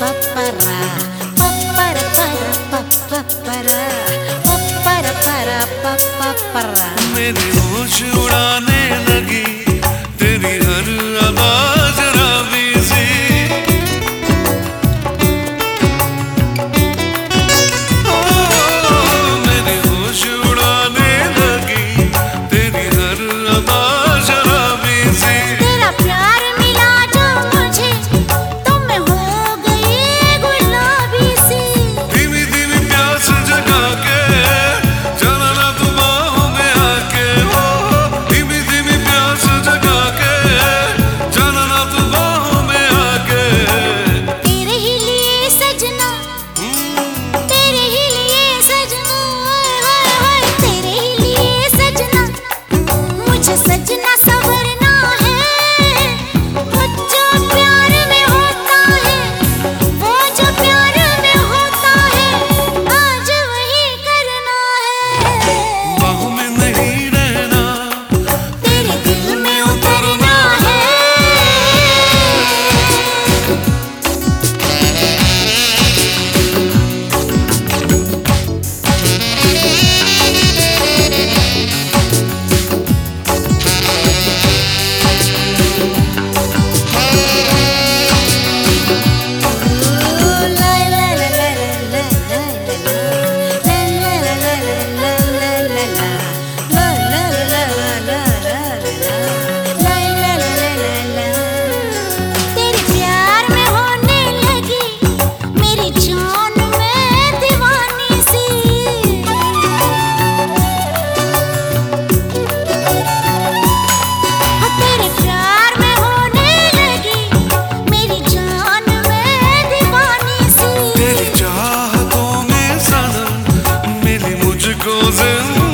papara papara para papara papara para papara मेरी होश उड़ाने लगी roses